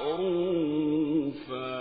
معروفا.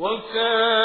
وكان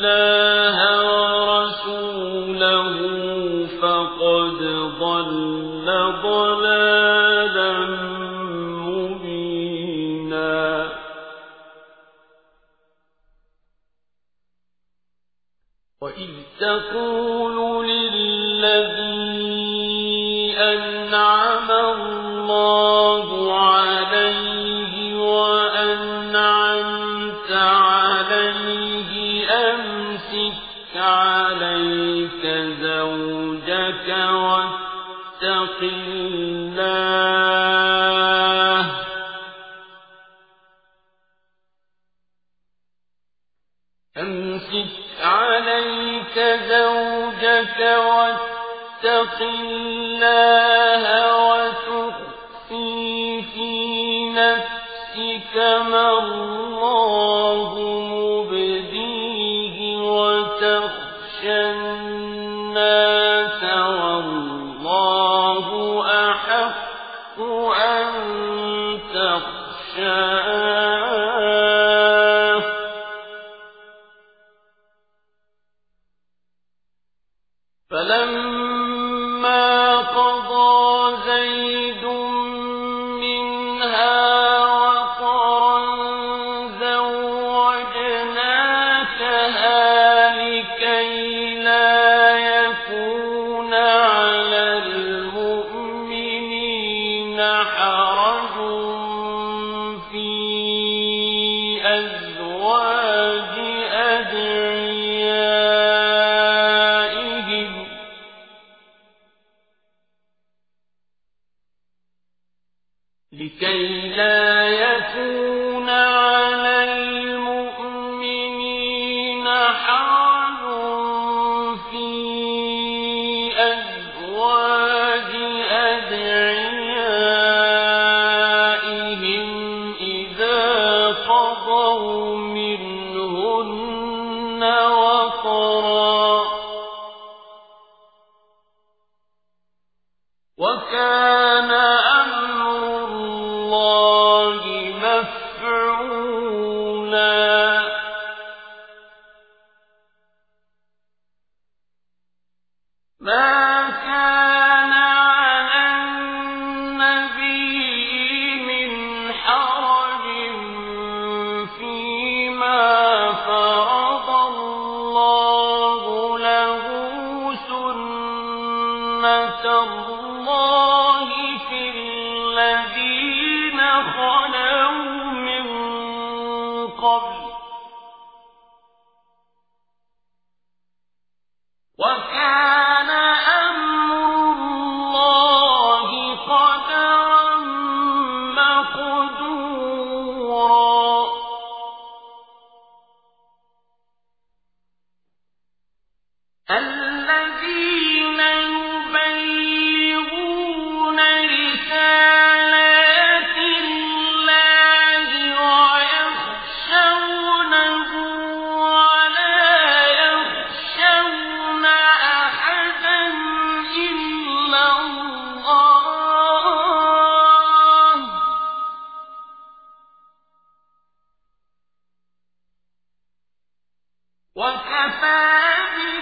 الله واتق لكي لا يكون وكفى بالله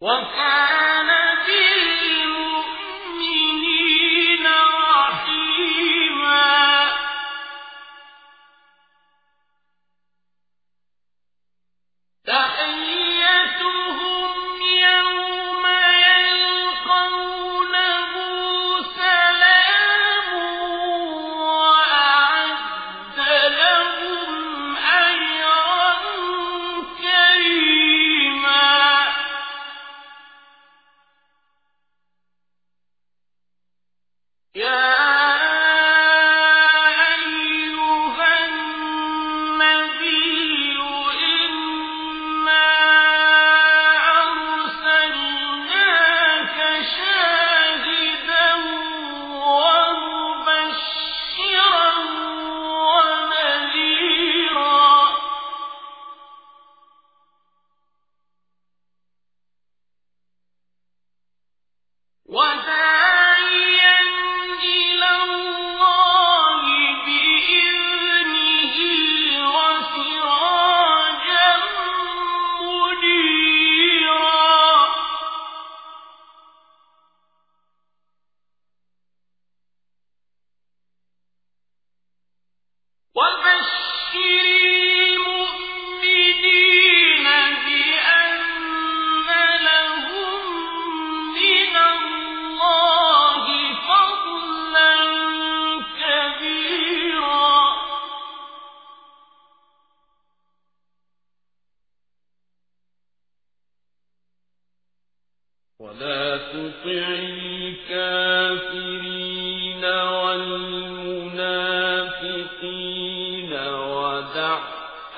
وكان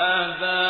أذاهم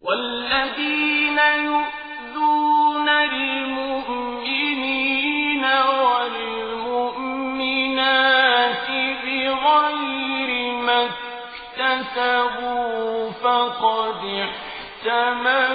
والذين يؤذون المؤمنين بغير ما اكتسبوا فقد احتملوا